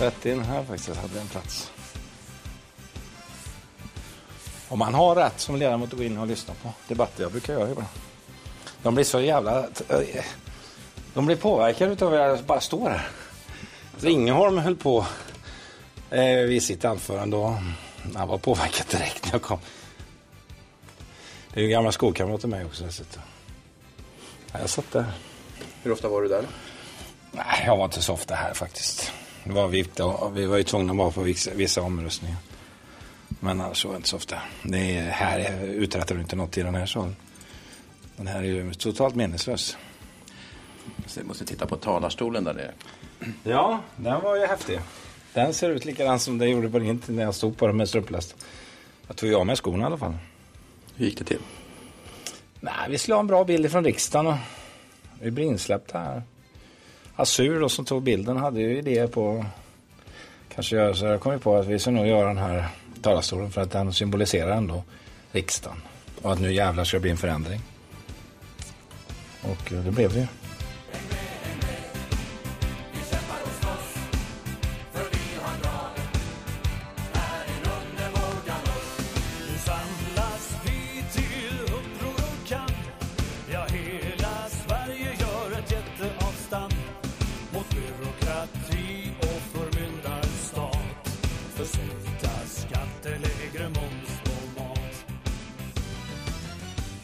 rätt in här faktiskt, hade en plats. Om man har rätt som ledamot att gå in och lyssna på debatter, jag brukar göra ibland. De blir så jävla... De blir påverkade av att jag bara står här. Ringholm höll på eh, vid sitt anförande och han var påverkad direkt när jag kom. Det är ju gamla skolkamrater till mig också dessutom. Jag satt där. Hur ofta var du där? Nej, jag var inte så ofta här faktiskt. Det var vi, vi var ju tvungna att vara på vissa, vissa omröstningar. Men annars var jag inte så ofta. Det är, här uträttar du inte något i den här salen. Den här är ju totalt meningslös. Så vi måste titta på talarstolen där nere. Ja, den var ju häftig. Den ser ut likadant som den gjorde på din när jag stod på den med strumplast. Jag tog jag med skorna i alla fall. Hur gick det till? Nej, vi skulle ha en bra bild från riksdagen och vi blev insläppta här. Assur då, som tog bilden hade ju idéer på kanske göra så jag kom på att vi ska nog göra den här talarstolen för att den symboliserar ändå riksdagen. Och att nu jävlar ska det bli en förändring. Och det blev det ju.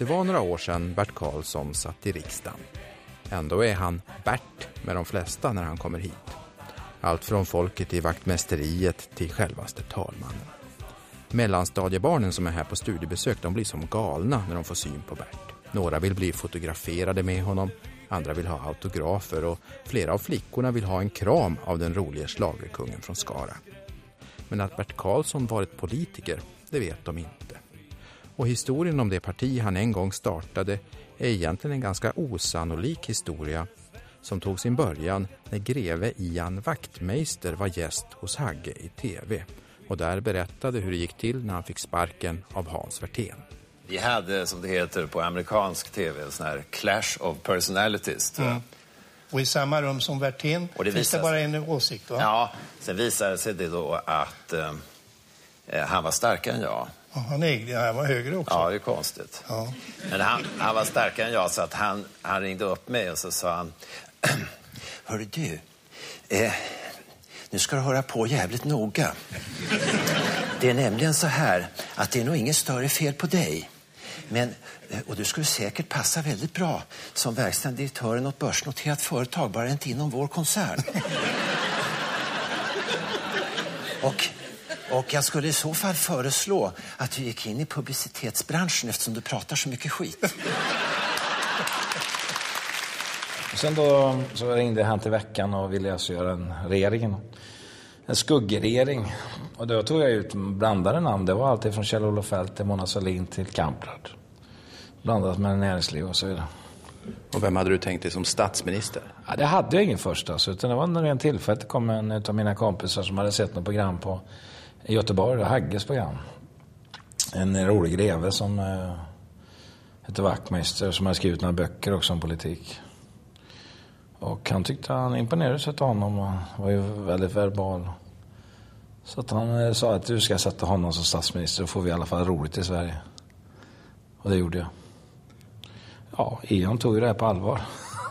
Det var några år sedan Bert Karlsson satt i riksdagen. Ändå är han Bert med de flesta när han kommer hit. Allt från folket i vaktmästeriet till självaste talmannen. Mellanstadiebarnen som är här på studiebesök de blir som galna när de får syn på Bert. Några vill bli fotograferade med honom, andra vill ha autografer och flera av flickorna vill ha en kram av den roliga slagerkungen från Skara. Men att Bert Karlsson varit politiker, det vet de inte. Och historien om det parti han en gång startade är egentligen en ganska osannolik historia som tog sin början när greve Ian Wachtmeister var gäst hos Hagge i tv och där berättade hur det gick till när han fick sparken av Hans Werthén. Vi hade, som det heter på amerikansk tv, en sån här clash of personalities. Mm. Och i samma rum som Werthén finns det bara en åsikt va? Ja, sen visade sig det då att eh, han var starkare än jag. Han ägde, han var högre också. Ja, det är konstigt. Ja. Men han, han var starkare än jag så att han, han ringde upp mig och så sa han Hörru du, eh, nu ska du höra på jävligt noga. Det är nämligen så här att det är nog inget större fel på dig. Men, eh, och du skulle säkert passa väldigt bra som verkställande direktör i något börsnoterat företag, bara inte inom vår koncern. och och jag skulle i så fall föreslå att du gick in i publicitetsbranschen eftersom du pratar så mycket skit. Och sen då så ringde han till veckan och ville alltså göra en regering. En skuggregering. Och då tog jag ut blandade namn. Det var alltid från Kjell-Olof Feldt till Mona Sahlin till Kamprad. Blandat med näringsliv och så vidare. Och vem hade du tänkt dig som statsminister? Ja, det hade jag ingen först alltså, utan det var en ren tillfället. Det kom en av mina kompisar som hade sett något program på i Göteborg, Hagges program. En rolig greve som eh, heter Wachtmeister som har skrivit några böcker också om politik. Och han tyckte han imponerade sig av honom och var ju väldigt verbal. Så att han eh, sa att du ska sätta honom som statsminister och får vi i alla fall roligt i Sverige. Och det gjorde jag. Ja, Ion tog ju det här på allvar.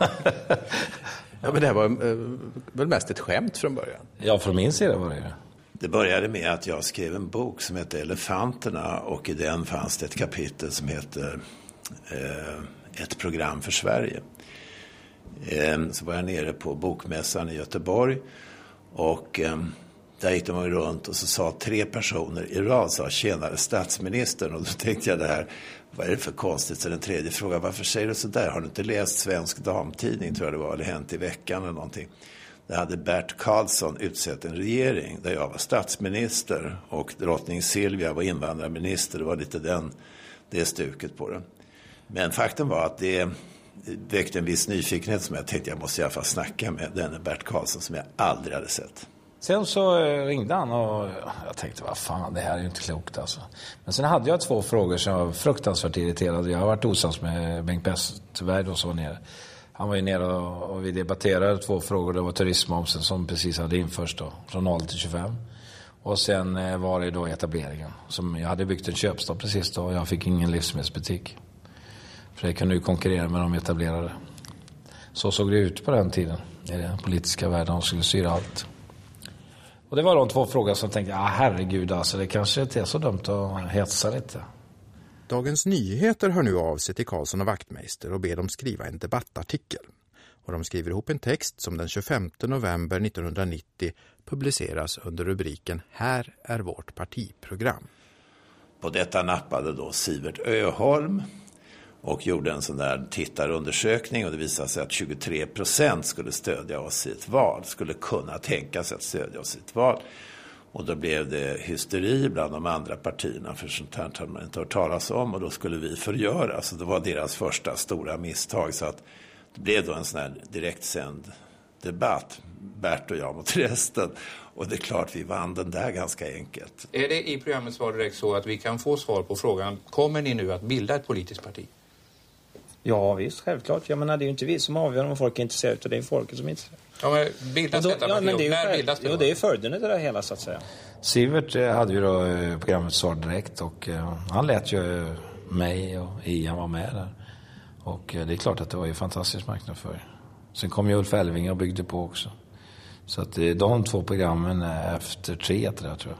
ja, men det här var eh, väl mest ett skämt från början? Ja, från min sida var det ju. Det det började med att jag skrev en bok som hette Elefanterna och i den fanns det ett kapitel som heter eh, Ett program för Sverige. Eh, så var jag nere på bokmässan i Göteborg och eh, där gick de runt och så sa tre personer i rad sa tjenare statsministern och då tänkte jag det här vad är det för konstigt? Så den tredje frågan, varför säger du så där? Har du inte läst Svensk Damtidning tror jag det var, eller Hänt i veckan eller någonting. Där hade Bert Karlsson utsett en regering där jag var statsminister och drottning Silvia var invandrarminister. Det var lite den, det stuket på det. Men faktum var att det väckte en viss nyfikenhet som jag tänkte jag måste i alla fall snacka med denne Bert Karlsson som jag aldrig hade sett. Sen så eh, ringde han och jag tänkte vad fan det här är ju inte klokt alltså. Men sen hade jag två frågor som jag var fruktansvärt irriterad. Jag har varit osams med Bengt Westerberg då som var nere. Han var ju nere och, och vi debatterade två frågor. Det var turismomsen som precis hade införts då, från 0 till 25. Och sen eh, var det då etableringen. Som jag hade byggt en köpstad precis då och jag fick ingen livsmedelsbutik. För det kunde ju konkurrera med de etablerade. Så såg det ut på den tiden i den politiska världen. De skulle styra allt. Och det var de två frågorna som tänkte, ja ah, herregud alltså det kanske inte är så dumt att hetsa lite. Dagens Nyheter hör nu av sig till Karlsson och Wachtmeister och ber dem skriva en debattartikel. Och de skriver ihop en text som den 25 november 1990 publiceras under rubriken Här är vårt partiprogram. På detta nappade då Sivert Öholm och gjorde en sån där tittarundersökning och det visade sig att 23 procent skulle stödja oss i ett val, skulle kunna tänka sig att stödja oss i ett val. Och då blev det hysteri bland de andra partierna, för sånt här hade man inte hört talas om och då skulle vi förgöra. Så det var deras första stora misstag. Så att det blev då en sån här direktsänd debatt, Bert och jag mot resten. Och det är klart, vi vann den där ganska enkelt. Är det i programmet Svar direkt så att vi kan få svar på frågan, kommer ni nu att bilda ett politiskt parti? Ja visst, självklart. Jag menar, det är ju inte vi som avgör om folk är intresserade, utan det är folket som är intresserade. Ja, men bildas då, detta ja, parti? det När bildas det? Jo, det är följden av det hela så att säga. Sivert eh, hade ju då eh, programmet Svar direkt och uh, han lät ju mig och Ian vara med där. Och det är klart att det var ju fantastisk marknadsföring. Sen kom ju Ulf Elving och byggde på också. Så att de två programmen efter tre, tror jag,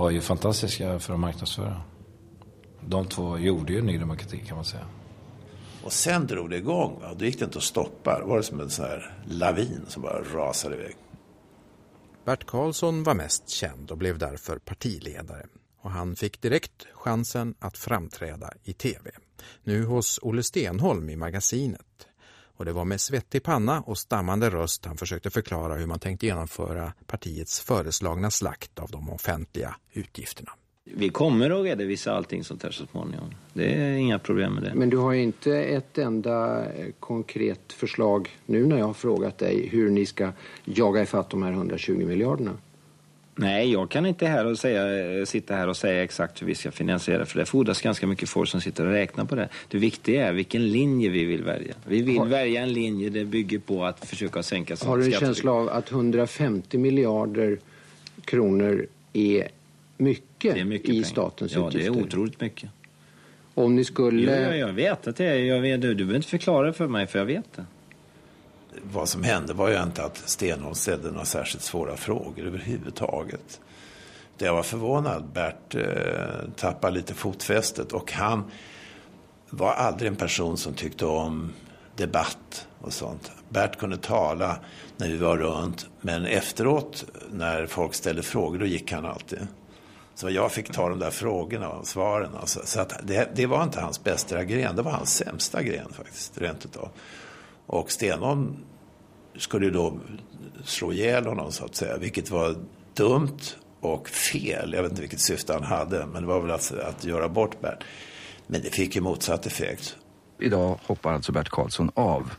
var ju fantastiska för att marknadsföra. De två gjorde ju Ny Demokrati kan man säga. Och sen drog det igång. Va? Då gick det inte att stoppa. Det var som en sån här lavin som bara rasade iväg. Bert Karlsson var mest känd och blev därför partiledare. Och han fick direkt chansen att framträda i tv. Nu hos Olle Stenholm i magasinet. Och det var med svettig panna och stammande röst han försökte förklara hur man tänkte genomföra partiets föreslagna slakt av de offentliga utgifterna. Vi kommer att redovisa allting sånt här så småningom. Det är inga problem med det. Men du har ju inte ett enda eh, konkret förslag nu när jag har frågat dig hur ni ska jaga ifatt de här 120 miljarderna. Nej, jag kan inte här och säga, sitta här och säga exakt hur vi ska finansiera för det fordras ganska mycket folk som sitter och räknar på det. Det viktiga är vilken linje vi vill välja. Vi vill har... välja en linje det bygger på att försöka sänka Har du en känsla av att 150 miljarder kronor är mycket, är mycket i pengar. statens ja, utgifter. Ja, det är otroligt mycket. Om ni skulle... Jo, jag vet att det är. Jag vet, du behöver inte förklara det för mig, för jag vet det. Vad som hände var ju inte att Stenholm ställde några särskilt svåra frågor överhuvudtaget. Det jag var förvånad, Bert eh, tappade lite fotfästet och han var aldrig en person som tyckte om debatt och sånt. Bert kunde tala när vi var runt, men efteråt när folk ställde frågor, då gick han alltid. Så jag fick ta de där frågorna och svaren. Alltså. Så att det, det, var inte hans bästa gren, det var hans sämsta gren faktiskt, rent utav. Och Stenholm skulle då slå ihjäl honom så att säga, vilket var dumt och fel. Jag vet inte vilket syfte han hade, men det var väl att, att göra bort Bert. Men det fick ju motsatt effekt. Idag hoppar alltså Bert Karlsson av,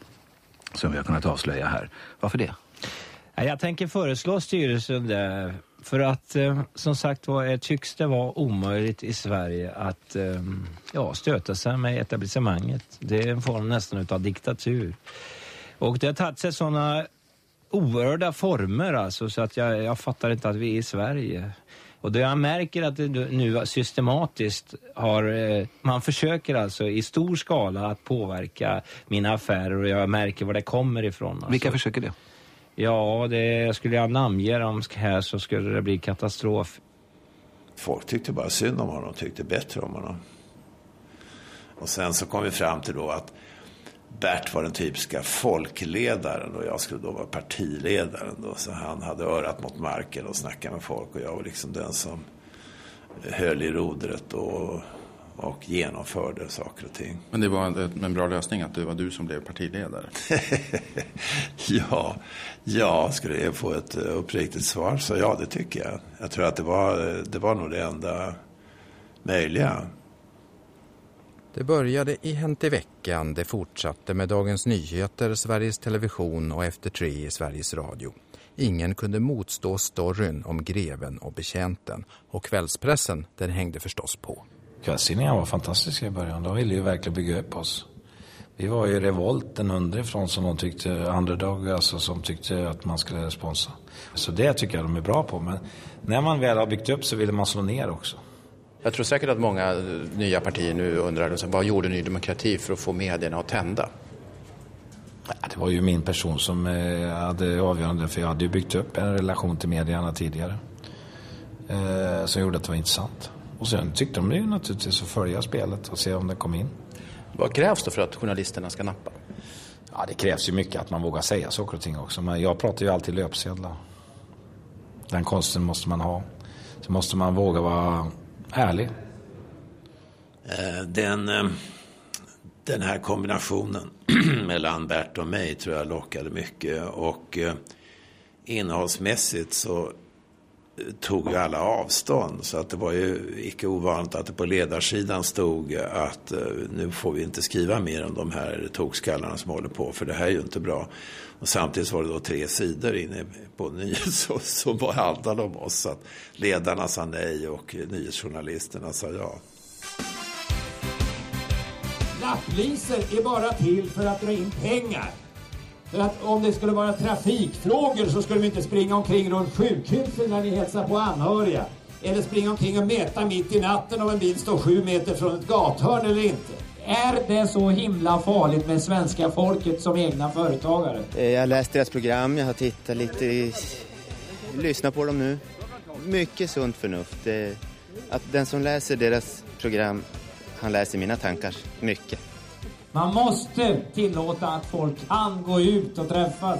som vi har kunnat avslöja här. Varför det? Jag tänker föreslå styrelsen det för att eh, som sagt var tycks det vara omöjligt i Sverige att eh, ja, stöta sig med etablissemanget. Det är en form nästan av diktatur. Och det har tagit sig sådana oerhörda former alltså så att jag, jag fattar inte att vi är i Sverige. Och det jag märker att det nu systematiskt har, eh, man försöker alltså i stor skala att påverka mina affärer och jag märker var det kommer ifrån. Alltså. Vilka försöker det? Ja, det, skulle jag namnge dem här så skulle det bli katastrof. Folk tyckte bara synd om honom, tyckte bättre om honom. Och sen så kom vi fram till då att Bert var den typiska folkledaren och jag skulle då vara partiledaren. Då, så han hade örat mot marken och snackade med folk och jag var liksom den som höll i rodret och, och genomförde saker och ting. Men det var en, bra lösning att det var du som blev partiledare? ja, ja, skulle jag få ett uppriktigt svar så ja, det tycker jag. Jag tror att det var, det var nog det enda möjliga. Det började i Hänt i veckan, det fortsatte med Dagens Nyheter, Sveriges Television och Efter tre i Sveriges Radio. Ingen kunde motstå storyn om greven och betjänten och kvällspressen den hängde förstås på. Kvällstidningarna var fantastiska i början. De ville ju verkligen bygga upp oss. Vi var ju revolten underifrån som de tyckte, underdog, alltså som tyckte att man skulle sponsra. Så det tycker jag de är bra på. Men när man väl har byggt upp så vill man slå ner också. Jag tror säkert att många nya partier nu undrar vad gjorde Ny Demokrati för att få medierna att tända? Det var ju min person som eh, hade avgörande för jag hade ju byggt upp en relation till medierna tidigare. Eh, som gjorde att det var intressant. Och sen tyckte de ju naturligtvis att följa spelet och se om det kom in. Vad krävs då för att journalisterna ska nappa? Ja, det krävs ju mycket att man vågar säga saker och ting också. Men jag pratar ju alltid löpsedlar. Den konsten måste man ha. Så måste man våga vara ärlig. Eh, den, eh, den här kombinationen mellan Bert och mig tror jag lockade mycket. Och eh, innehållsmässigt så tog ju alla avstånd. Så att det var ju icke ovanligt att det på ledarsidan stod att eh, nu får vi inte skriva mer om de här tokskallarna som håller på för det här är ju inte bra. Och samtidigt var det då tre sidor inne på nyhets som handlade om oss. Så att ledarna sa nej och nyhetsjournalisterna sa ja. Lapplisor är bara till för att dra in pengar. För att om det skulle vara trafikfrågor så skulle vi inte springa omkring runt sjukhusen när ni hälsar på anhöriga. Eller springa omkring och mäta mitt i natten om en bil står sju meter från ett gathörn eller inte. Är det så himla farligt med svenska folket som egna företagare? Eh, jag har läst deras program, jag har tittat lite, i... lyssnat på dem nu. Mycket sunt förnuft. Eh, att den som läser deras program, han läser mina tankar mycket. Man måste tillåta att folk kan gå ut och träffas.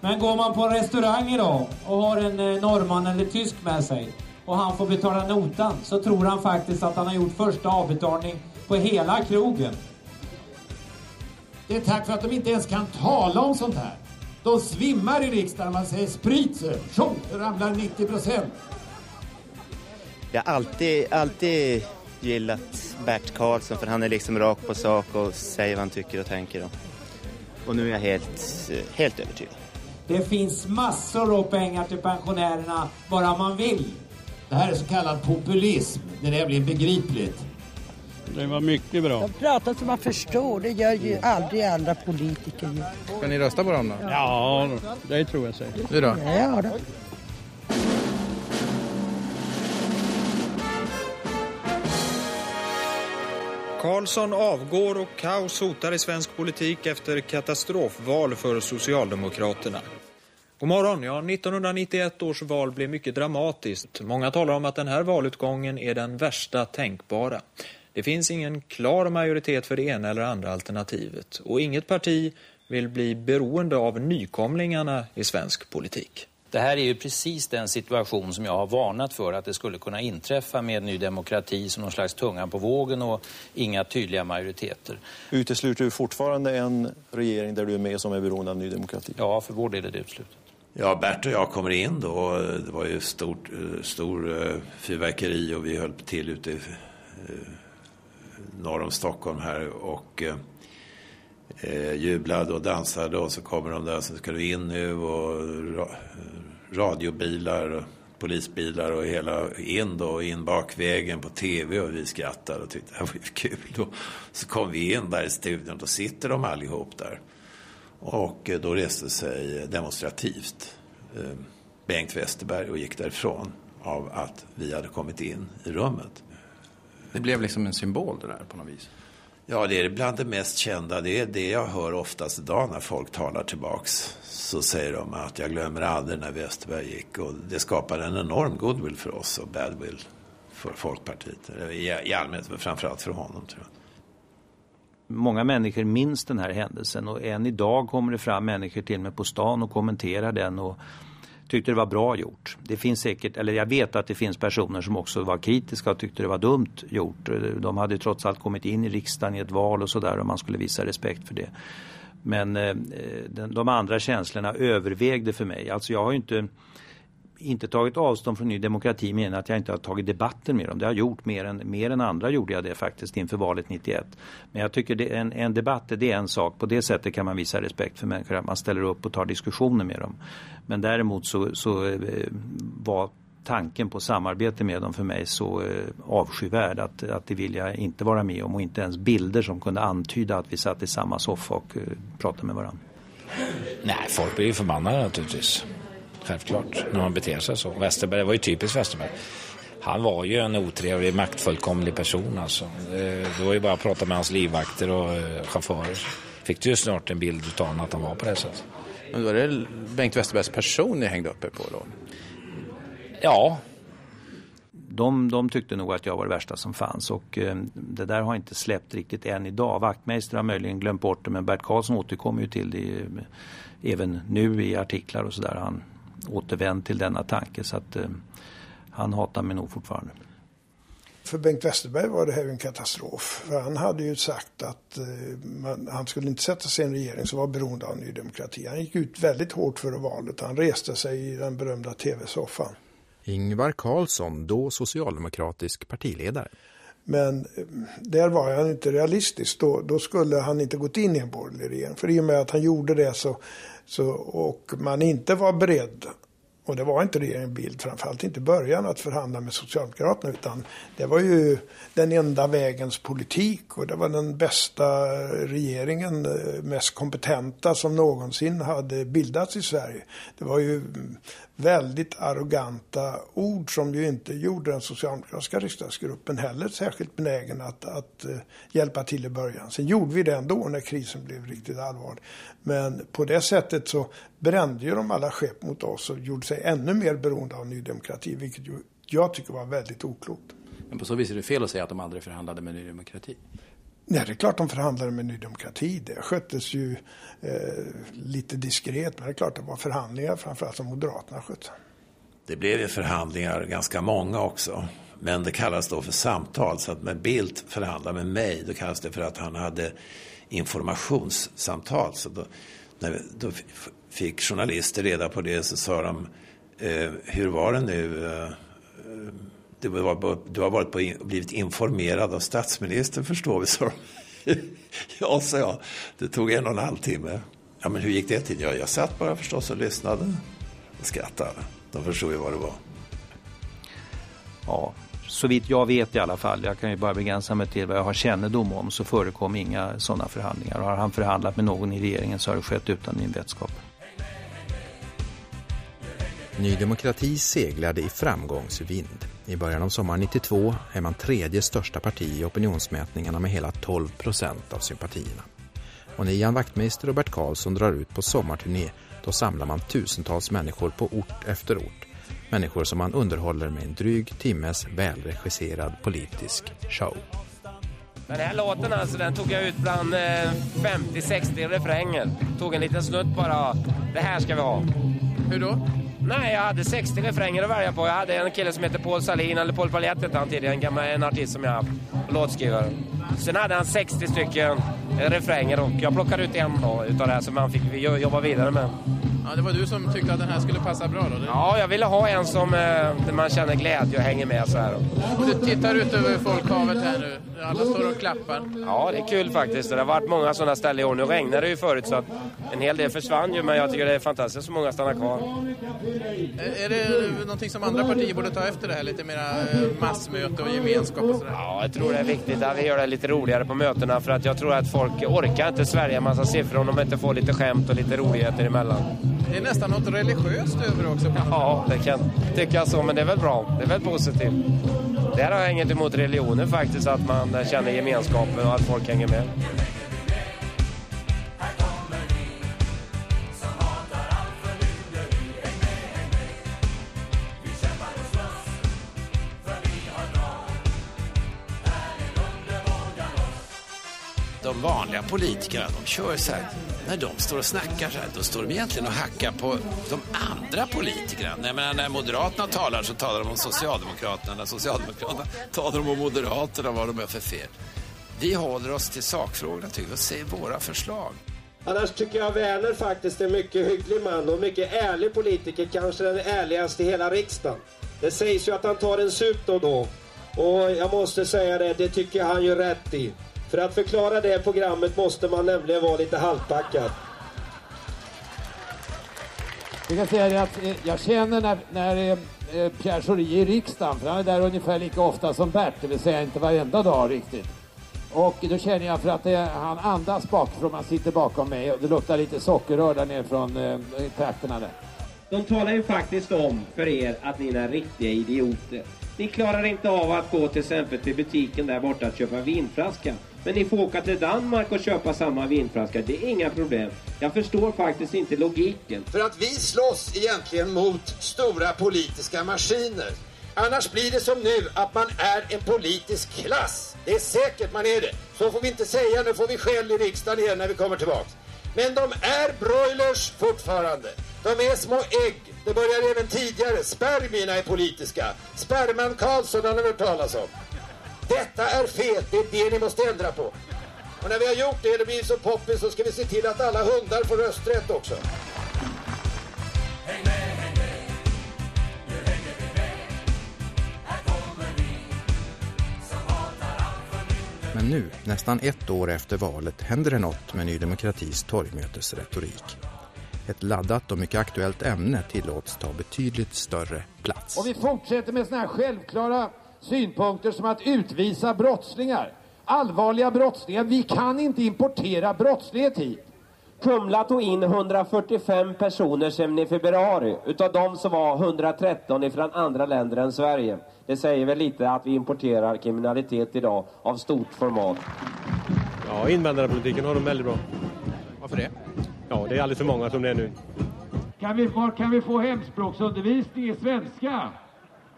Men går man på en restaurang idag och har en eh, norrman eller tysk med sig och han får betala notan så tror han faktiskt att han har gjort första avbetalning på hela krogen. Det är tack för att de inte ens kan tala om sånt här. De svimmar i riksdagen när man säger. Tjo, det ramlar 90 procent. Jag har alltid, alltid gillat Bert Karlsson för han är liksom rak på sak och säger vad han tycker och tänker. Och nu är jag helt, helt övertygad. Det finns massor av pengar till pensionärerna bara man vill. Det här är så kallad populism. Det där blir begripligt. Det var mycket bra. De pratar som man förstår. Det gör ju aldrig andra politiker. Ska ni rösta på dem då? Ja, det tror jag säkert. Du då? Ja, då. Karlsson avgår och kaos hotar i svensk politik efter katastrofval för Socialdemokraterna. God morgon. Ja, 1991 års val blev mycket dramatiskt. Många talar om att den här valutgången är den värsta tänkbara. Det finns ingen klar majoritet för det ena eller andra alternativet. Och inget parti vill bli beroende av nykomlingarna i svensk politik. Det här är ju precis den situation som jag har varnat för att det skulle kunna inträffa med Ny Demokrati som någon slags tungan på vågen och inga tydliga majoriteter. Utesluter du fortfarande en regering där du är med som är beroende av Ny Demokrati? Ja, för vår del är det uteslutet. Ja, Bert och jag kommer in då. Det var ju stort, stor fyrverkeri och vi höll till ute i norr om Stockholm här och eh, jublade och dansade och så kommer de där, så ska du in nu och radiobilar och polisbilar och hela in då, in bakvägen på tv och vi skrattade och tyckte det här var ju kul. Och så kom vi in där i studion, då sitter de allihop där. Och eh, då reste sig demonstrativt eh, Bengt Westerberg och gick därifrån av att vi hade kommit in i rummet. Det blev liksom en symbol det där på något vis. Ja, det är bland det mest kända. Det är det jag hör oftast idag när folk talar tillbaks. Så säger de att jag glömmer aldrig när Westerberg gick. Och det skapade en enorm goodwill för oss och badwill för Folkpartiet. I, i allmänhet, men framförallt för honom tror jag. Många människor minns den här händelsen och än idag kommer det fram människor till mig på stan och kommenterar den och tyckte det var bra gjort. Det finns säkert, eller jag vet att det finns personer som också var kritiska och tyckte det var dumt gjort. De hade trots allt kommit in i riksdagen i ett val och sådär och man skulle visa respekt för det. Men eh, de andra känslorna övervägde för mig. Alltså jag har ju inte inte tagit avstånd från Ny Demokrati menar att jag inte har tagit debatten med dem. Det har jag gjort mer än, mer än andra gjorde jag det faktiskt inför valet 91. Men jag tycker det, en, en debatt det är en sak. På det sättet kan man visa respekt för människor. Att man ställer upp och tar diskussioner med dem. Men däremot så, så eh, var tanken på samarbete med dem för mig så eh, avskyvärd att, att det vill jag inte vara med om och inte ens bilder som kunde antyda att vi satt i samma soffa och eh, pratade med varandra. Nej, folk blir ju förbannade naturligtvis. Självklart, när man beter sig så. Westerberg, det var ju typiskt Westerberg. Han var ju en otrevlig, maktfullkomlig person alltså. Det var ju bara att prata med hans livvakter och eh, chaufförer. Fick du ju snart en bild av honom att han var på det sättet. Men då var det Bengt Westerbergs person ni hängde upp er på då? Ja. De, de tyckte nog att jag var det värsta som fanns och eh, det där har inte släppt riktigt än idag. Wachtmeister har möjligen glömt bort det men Bert Karlsson återkommer ju till det eh, även nu i artiklar och sådär. Han återvänt till denna tanke så att eh, han hatar mig nog fortfarande. För Bengt Westerberg var det här en katastrof. För han hade ju sagt att eh, man, han skulle inte sätta sig i en regering som var beroende av Ny Demokrati. Han gick ut väldigt hårt före valet. Han reste sig i den berömda tv-soffan. Ingvar Carlsson, då socialdemokratisk partiledare. Men eh, där var han inte realistisk. Då, då, skulle han inte gått in i en borgerlig regering. För i och med att han gjorde det så, så, och man inte var beredd och det var inte regeringen Bildt, framförallt inte i början, att förhandla med Socialdemokraterna. Utan det var ju den enda vägens politik och det var den bästa regeringen, eh, mest kompetenta som någonsin hade bildats i Sverige. Det var ju väldigt arroganta ord som ju inte gjorde den socialdemokratiska riksdagsgruppen heller särskilt benägen att, att eh, hjälpa till i början. Sen gjorde vi det ändå när krisen blev riktigt allvarlig. Men på det sättet så brände ju de alla skepp mot oss och gjorde sig ännu mer beroende av Ny Demokrati, vilket ju jag tycker var väldigt oklokt. Men på så vis är det fel att säga att de aldrig förhandlade med Ny Demokrati. Nej, det är klart de förhandlade med Ny Demokrati. Det sköttes ju eh, lite diskret, men det är klart det var förhandlingar, framförallt som Moderaterna skötte. Det blev ju förhandlingar, ganska många också. Men det kallas då för samtal. Så att när Bildt förhandlade med mig, då kallas det för att han hade informationssamtal. Så då, när, då fick journalister reda på det så sa de, eh, hur var det nu? Eh, du, har, du har varit på, blivit informerad av statsministern förstår vi, sa de. ja, sa jag. Det tog en och en halv timme. Ja, men hur gick det till? Ja, jag satt bara förstås och lyssnade och skrattade. De förstod ju vad det var. Ja, så vitt jag vet i alla fall, jag kan ju bara begränsa mig till vad jag har kännedom om, så förekom inga sådana förhandlingar. Och har han förhandlat med någon i regeringen så har det skett utan min vetskap. Ny Demokrati seglade i framgångsvind. I början av sommaren 92 är man tredje största parti i opinionsmätningarna med hela 12 procent av sympatierna. Och när Ian Wachtmeister och Bert Karlsson drar ut på sommarturné då samlar man tusentals människor på ort efter ort. Människor som man underhåller med en dryg timmes välregisserad politisk show. Den här låten alltså, den tog jag ut bland 50-60 eh, refränger. Tog en liten snutt bara. Det här ska vi ha. Hur då? Nej, jag hade 60 refränger att välja på. Jag hade en kille som heter Paul Salin, eller Paul Paljett hette han tidigare, en, gammal, en artist som jag haft, låtskrivare. Sen hade han 60 stycken refränger och jag plockade ut en då utav det här som han fick jobba vidare med. Ja, det var du som tyckte att den här skulle passa bra då? Ja, jag ville ha en som eh, man känner glädje och hänger med så här. Och du tittar ut över folkhavet här nu. Alla står och klappar. Ja, det är kul faktiskt. Det har varit många sådana ställen i år. Nu regnade det ju förut så att en hel del försvann ju, men jag tycker det är fantastiskt så många stannar kvar. Är det någonting som andra partier borde ta efter det här? Lite mera eh, massmöte och gemenskap och sådär? Ja, jag tror det är viktigt att vi gör det lite roligare på mötena för att jag tror att folk orkar inte svälja en massa siffror om de inte får lite skämt och lite roligheter emellan. Det är nästan något religiöst över också. Ja, det kan tycka så, men det är väl bra. Det är väl positivt. Där har jag inget emot religionen faktiskt, att man känner gemenskapen och att folk hänger med. De vanliga politikerna, de kör så här när de står och snackar så här, då står de egentligen och hackar på de andra politikerna. Jag menar, när Moderaterna talar så talar de om Socialdemokraterna. När Socialdemokraterna talar de om Moderaterna, vad de är för fel. Vi håller oss till sakfrågorna tycker och säger våra förslag. Annars tycker jag Werner faktiskt är en mycket hygglig man och mycket ärlig politiker, kanske den ärligaste i hela riksdagen. Det sägs ju att han tar en sup då och då. Och jag måste säga det, det tycker jag han gör rätt i. För att förklara det programmet måste man nämligen vara lite halvpackad. Jag kan säga att eh, jag känner när, när eh, Pierre Schori i riksdagen, för han är där ungefär lika ofta som Bert, det vill säga inte varenda dag riktigt. Och då känner jag för att det, han andas bakifrån, man sitter bakom mig och det luktar lite sockerrör där nere från eh, trakterna där. De talar ju faktiskt om för er att ni är riktiga idioter. Ni klarar inte av att gå till exempel till butiken där borta och köpa vinflaska. Men ni får åka till Danmark och köpa samma vinflaska. Det är inga problem. Jag förstår faktiskt inte logiken. För att vi slåss egentligen mot stora politiska maskiner. Annars blir det som nu att man är en politisk klass. Det är säkert man är det. Så får vi inte säga, nu får vi skäll i riksdagen igen när vi kommer tillbaks. Men de är broilers fortfarande. De är små ägg. Det började även tidigare. Spermierna är politiska. Sperman Karlsson har ni hört talas om. Detta är fel. Det är det ni måste ändra på. Och när vi har gjort det, det blir så poppis, så ska vi se till att alla hundar får rösträtt också. Men nu, nästan ett år efter valet, händer det något med Ny Demokratis torgmötesretorik. Ett laddat och mycket aktuellt ämne tillåts ta betydligt större plats. Och vi fortsätter med såna här självklara synpunkter som att utvisa brottslingar. Allvarliga brottslingar. Vi kan inte importera brottslighet hit. Kumla tog in 145 personer sedan i februari. Utav dem så var 113 från andra länder än Sverige. Det säger väl lite att vi importerar kriminalitet idag av stort format. Ja, invandrarpolitiken har de väldigt bra. Varför det? Ja, det är alldeles för många som det är nu. Kan vi, var kan vi få hemspråksundervisning i svenska?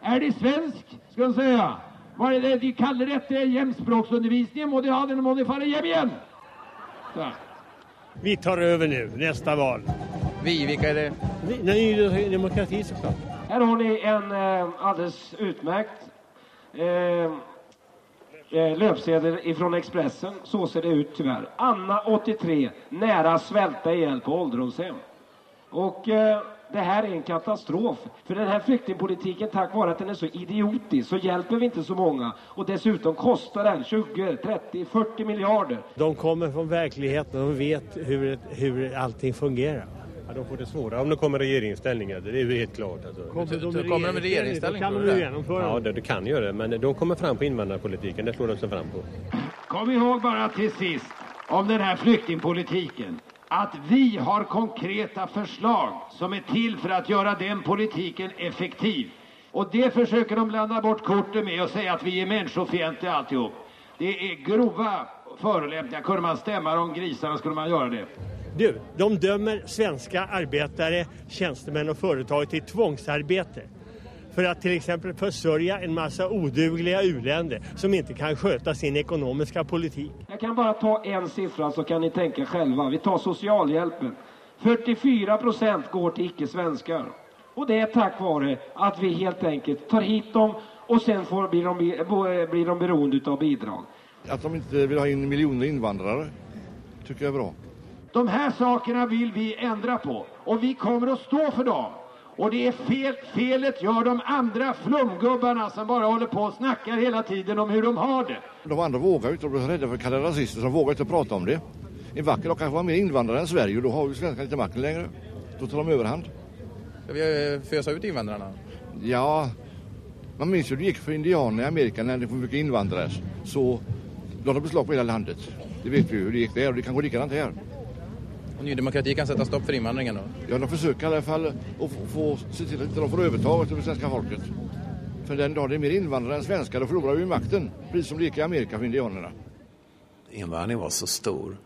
Är det svensk, ska jag säga? Vad är det de kallar detta hemspråksundervisningen? Må de ha den, må de fara hem igen! Så. Vi tar över nu, nästa val. Vi, vilka är det? Vi, Ny Demokrati såklart. Här har ni en eh, alldeles utmärkt eh, eh, löpsedel ifrån Expressen. Så ser det ut tyvärr. Anna, 83, nära svälta ihjäl på ålderdomshem. Och eh, det här är en katastrof. För den här flyktingpolitiken, tack vare att den är så idiotisk, så hjälper vi inte så många. Och dessutom kostar den 20, 30, 40 miljarder. De kommer från verkligheten, de vet hur, hur allting fungerar. Ja, de får det svårare om de kommer regeringsställningar, det är ju helt klart. Alltså. Kommer de, kommer de regeringsställning? Kan de ju genomföra Ja, det, det kan göra det, men de kommer fram på invandrarpolitiken, det slår de sig fram på. Kom ihåg bara till sist om den här flyktingpolitiken att vi har konkreta förslag som är till för att göra den politiken effektiv. Och det försöker de blanda bort korten med och säga att vi är människofientliga alltihop. Det är grova förolämpningar. Kunde man stämma de grisarna skulle man göra det. Du, de dömer svenska arbetare, tjänstemän och företag till tvångsarbete för att till exempel försörja en massa odugliga uländer som inte kan sköta sin ekonomiska politik. Jag kan bara ta en siffra så kan ni tänka själva. Vi tar socialhjälpen. 44 procent går till icke-svenskar. Och det är tack vare att vi helt enkelt tar hit dem och sen får, blir, de, blir de beroende av bidrag. Att de inte vill ha in miljoner invandrare tycker jag är bra. De här sakerna vill vi ändra på och vi kommer att stå för dem. Och det är fel, felet gör de andra flumgubbarna som bara håller på och snackar hela tiden om hur de har det. De andra vågar inte, de är rädda för att kalla rasister, så de vågar inte prata om det. En vacker dag kanske vara mer invandrare än Sverige och då har vi svenskar inte makten längre. Då tar de överhand. Ska vi eh, fösa ut invandrarna? Ja, man minns hur det gick för indianerna i Amerika när det var mycket invandrare. Så lade de beslag på hela landet. Det vet vi hur det gick där och det kan gå likadant här. Och Ny Demokrati kan sätta stopp för invandringen då? Ja, de försöker i alla fall att få, få se till att inte de får övertaget över svenska folket. För den dag det är mer invandrare än svenskar, då förlorar vi makten. Precis som det gick i Amerika för indianerna. Invandringen var så stor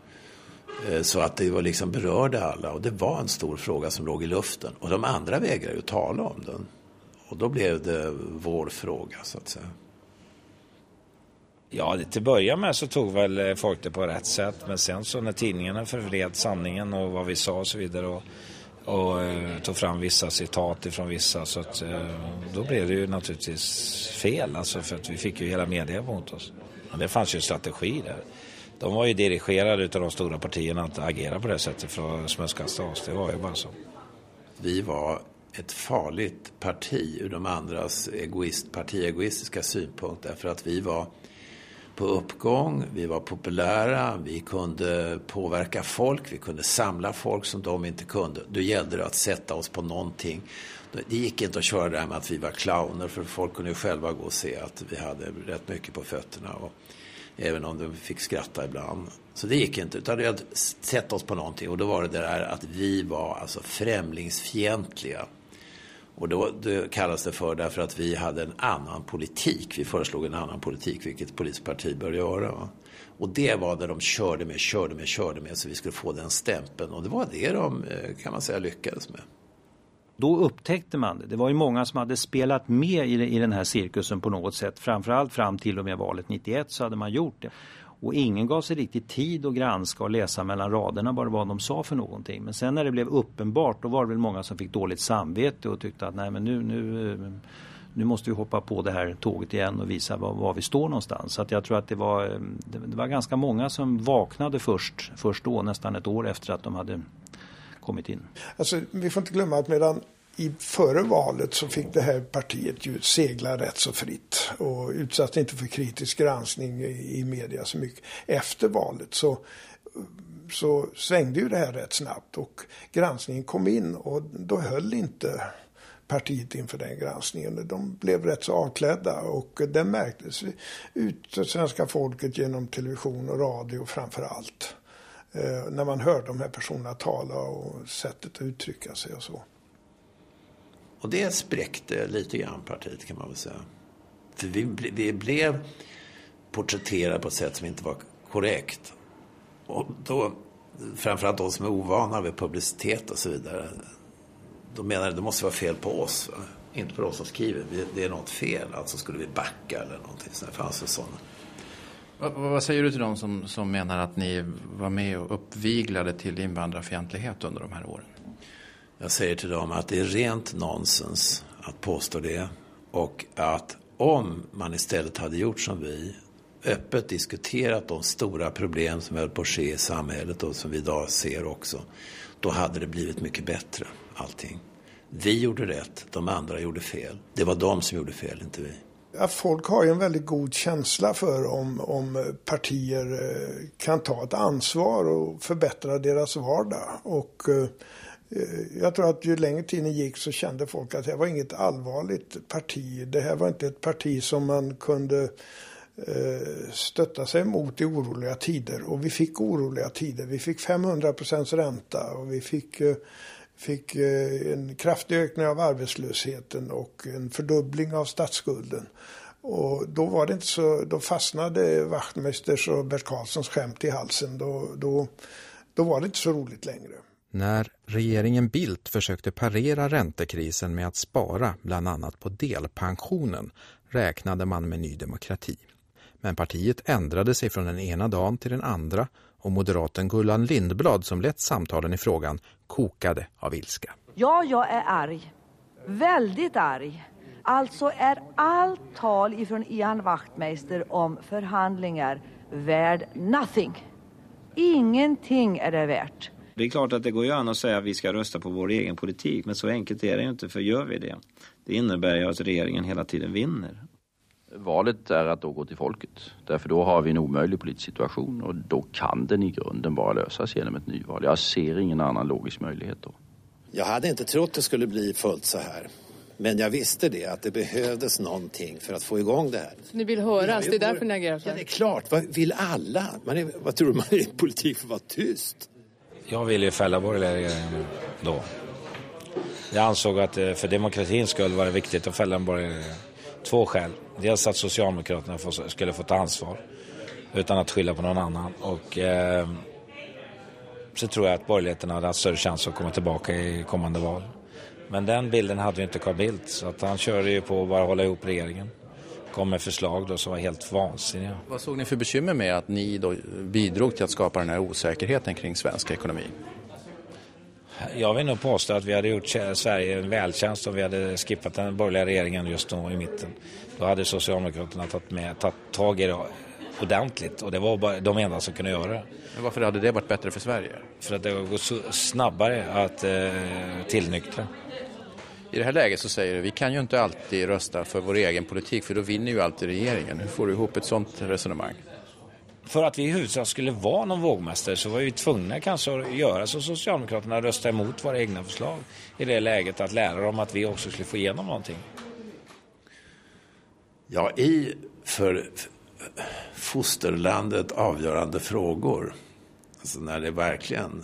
eh, så att det var liksom berörde alla och det var en stor fråga som låg i luften. Och de andra vägrade ju tala om den. Och då blev det vår fråga så att säga. Ja, till att börja med så tog väl eh, folk det på rätt sätt. Men sen så när tidningarna förvred sanningen och vad vi sa och så vidare och, och eh, tog fram vissa citat ifrån vissa så att eh, då blev det ju naturligtvis fel alltså för att vi fick ju hela media mot oss. Men det fanns ju en strategi där. De var ju dirigerade av de stora partierna att agera på det sättet för att smutskasta oss. Det var ju bara så. Vi var ett farligt parti ur de andras egoist, partiegoistiska synpunkt därför att vi var på uppgång, vi var populära, vi kunde påverka folk, vi kunde samla folk som de inte kunde. Då gällde det att sätta oss på någonting. Det gick inte att köra det här med att vi var clowner för folk kunde ju själva gå och se att vi hade rätt mycket på fötterna. Och även om de fick skratta ibland. Så det gick inte, utan det att sätta oss på någonting. Och då var det det där att vi var alltså främlingsfientliga. Och då det kallas det för därför att vi hade en annan politik. Vi föreslog en annan politik, vilket polisparti bör göra. Va? Och det var det de körde med, körde med, körde med så vi skulle få den stämpeln. Och det var det de, eh, kan man säga, lyckades med. Då upptäckte man det. Det var ju många som hade spelat med i den här cirkusen på något sätt. Framförallt fram till och med valet 91 så hade man gjort det. Och ingen gav sig riktigt tid att granska och läsa mellan raderna bara vad de sa för någonting. Men sen när det blev uppenbart då var det väl många som fick dåligt samvete och tyckte att nej men nu, nu, nu måste vi hoppa på det här tåget igen och visa var, var vi står någonstans. Så att jag tror att det var, det, det var ganska många som vaknade först, först då, nästan ett år efter att de hade kommit in. Alltså, vi får inte glömma att medan i före valet så fick det här partiet ju segla rätt så fritt och utsattes inte för kritisk granskning i, i media så mycket. Efter valet så, så svängde ju det här rätt snabbt och granskningen kom in och då höll inte partiet inför den granskningen. De blev rätt så avklädda och det märktes ut till svenska folket genom television och radio framför allt. Eh, när man hörde de här personerna tala och sättet att uttrycka sig och så. Och det spräckte lite grann partiet kan man väl säga. För vi, vi blev porträtterade på ett sätt som inte var korrekt. Och då, framförallt de som är ovana vid publicitet och så vidare. De menade att det måste vara fel på oss. Va? Inte på oss som skriver. Det är något fel. Alltså skulle vi backa eller någonting. Så det fanns det sådana. Vad, vad, säger du till dem som, som menar att ni var med och uppviglade till invandrarfientlighet under de här åren? Jag säger till dem att det är rent nonsens att påstå det. Och att om man istället hade gjort som vi, öppet diskuterat de stora problem som höll på att ske i samhället och som vi idag ser också, då hade det blivit mycket bättre allting. Vi gjorde rätt, de andra gjorde fel. Det var de som gjorde fel, inte vi. Ja, folk har ju en väldigt god känsla för om, om partier eh, kan ta ett ansvar och förbättra deras vardag. Och Eh, Eh, jag tror att ju längre tiden gick så kände folk att det här var inget allvarligt parti. Det här var inte ett parti som man kunde eh, stötta sig mot i oroliga tider. Och vi fick oroliga tider. Vi fick 500 procents ränta och vi fick, eh, fick en kraftig ökning av arbetslösheten och en fördubbling av statsskulden. Och då var det inte så, då fastnade Wachtmeisters och Bert Karlssons skämt i halsen. Då, då, då var det inte så roligt längre. När regeringen Bildt försökte parera räntekrisen med att spara bland annat på delpensionen räknade man med Ny Demokrati. Men partiet ändrade sig från den ena dagen till den andra och moderaten Gullan Lindblad som lett samtalen i frågan kokade av ilska. Ja, jag är arg. Väldigt arg. Alltså är allt tal ifrån Ian Wachtmeister om förhandlingar värd nothing. Ingenting är det värt. Det är klart att det går ju an att säga att vi ska rösta på vår egen politik, men så enkelt är det ju inte, för gör vi det, det innebär ju att regeringen hela tiden vinner. Valet är att då gå till folket, därför då har vi en omöjlig politisk situation och då kan den i grunden bara lösas genom ett nyval. Jag ser ingen annan logisk möjlighet då. Jag hade inte trott det skulle bli fullt så här. Men jag visste det, att det behövdes någonting för att få igång det här. Ni vill höras, det är därför ni agerar så här? Ja, det är klart. Vad vill alla? Man är, vad tror du, man är i politik för att vara tyst? Jag ville ju fälla borgerliga regeringen då. Jag ansåg att eh, för demokratins skull var det viktigt att fälla en borgerlig. Två skäl. Dels att Socialdemokraterna skulle få ta ansvar utan att skylla på någon annan. Och eh, så tror jag att borgerligheten hade haft större chans att komma tillbaka i kommande val. Men den bilden hade ju inte Carl Bildt så att han körde ju på att bara hålla ihop regeringen kom med förslag då som var helt vansinniga. Vad såg ni för bekymmer med att ni då bidrog till att skapa den här osäkerheten kring svensk ekonomi? Jag vill nog påstå att vi hade gjort Sverige en vältjänst om vi hade skippat den borgerliga regeringen just då i mitten. Då hade Socialdemokraterna tagit, med, tagit tag i det ordentligt och det var bara de enda som kunde göra det. Men varför hade det varit bättre för Sverige? För att det har gått snabbare att eh, tillnyktra. I det här läget så säger du, vi kan ju inte alltid rösta för vår egen politik för då vinner ju alltid regeringen. Hur får du ihop ett sånt resonemang? för att vi i huvudsak skulle vara någon vågmästare så var vi tvungna kanske att göra så Socialdemokraterna rösta emot våra egna förslag i det läget att lära dem att vi också skulle få igenom någonting. Ja, i för fosterlandet avgörande frågor, alltså när det verkligen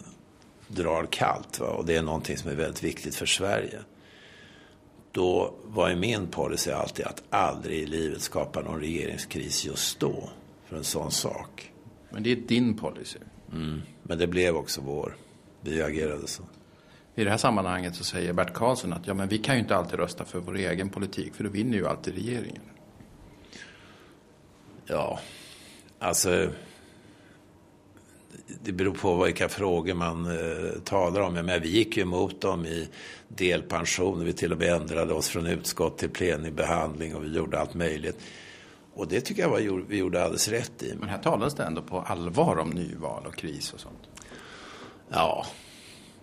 drar kallt va? och det är någonting som är väldigt viktigt för Sverige. Då var ju min policy alltid att aldrig i livet skapa någon regeringskris just då för en sån sak. Men det är din policy? Mm, men det blev också vår. Vi agerade så. I det här sammanhanget så säger Bert Karlsson att ja, men vi kan ju inte alltid rösta för vår egen politik för då vinner ju alltid regeringen. Ja, alltså det beror på vilka frågor man eh, talar om. Men vi gick ju emot dem i delpension. Vi till och med ändrade oss från utskott till plenibehandling och vi gjorde allt möjligt. Och det tycker jag var, vi gjorde alldeles rätt i. Men här talades det ändå på allvar om nyval och kris och sånt. Ja,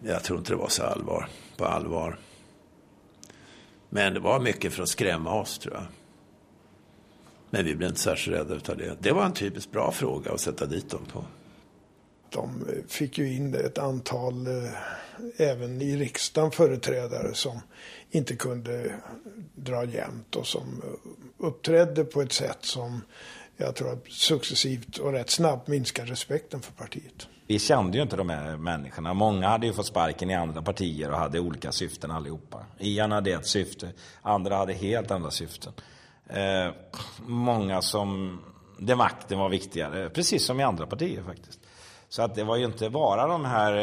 jag tror inte det var så allvar, på allvar. Men det var mycket för att skrämma oss tror jag. Men vi blev inte särskilt rädda utav det. Det var en typiskt bra fråga att sätta dit dem på. De fick ju in ett antal, eh, även i riksdagen, företrädare som inte kunde dra jämnt och som uppträdde på ett sätt som jag tror att successivt och rätt snabbt minskar respekten för partiet. Vi kände ju inte de här människorna. Många hade ju fått sparken i andra partier och hade olika syften allihopa. Ian hade ett syfte, andra hade helt andra syften. Eh, många som, där makten var viktigare, precis som i andra partier faktiskt. Så att det var ju inte bara de här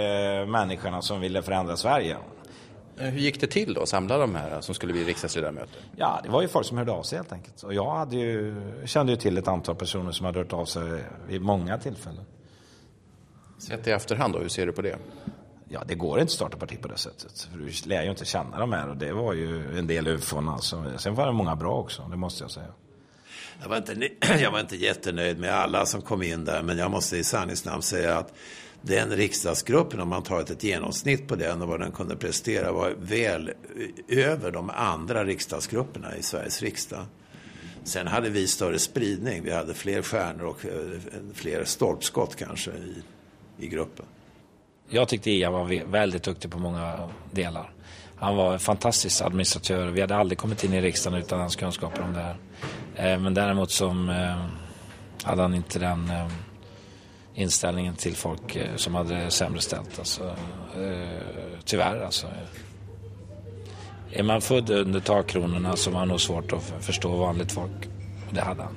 eh, människorna som ville förändra Sverige. Eh, hur gick det till då, att samla de här som skulle bli riksdagsledamöter? Ja, det var ju folk som hörde av sig helt enkelt. Och jag hade ju, kände ju till ett antal personer som hade hört av sig vid många tillfällen. Sett i efterhand då, hur ser du på det? Ja, det går inte att starta parti på det sättet. För du lär ju inte känna de här och det var ju en del ufon alltså. Sen var det många bra också, det måste jag säga. Jag var, inte, jag var inte jättenöjd med alla som kom in där, men jag måste i sanningens namn säga att den riksdagsgruppen, om man tar ett, genomsnitt på den och vad den kunde prestera, var väl över de andra riksdagsgrupperna i Sveriges riksdag. Sen hade vi större spridning. Vi hade fler stjärnor och eh, fler stolpskott kanske i, i gruppen. Jag tyckte Ian var väldigt duktig på många delar. Han var en fantastisk administratör. Vi hade aldrig kommit in i riksdagen utan hans kunskaper om det här. Eh, men däremot som eh, hade han inte den eh, inställningen till folk som hade det sämre ställt. Alltså, tyvärr alltså. Är man född under takkronorna så var det nog svårt att förstå vanligt folk. Det hade han.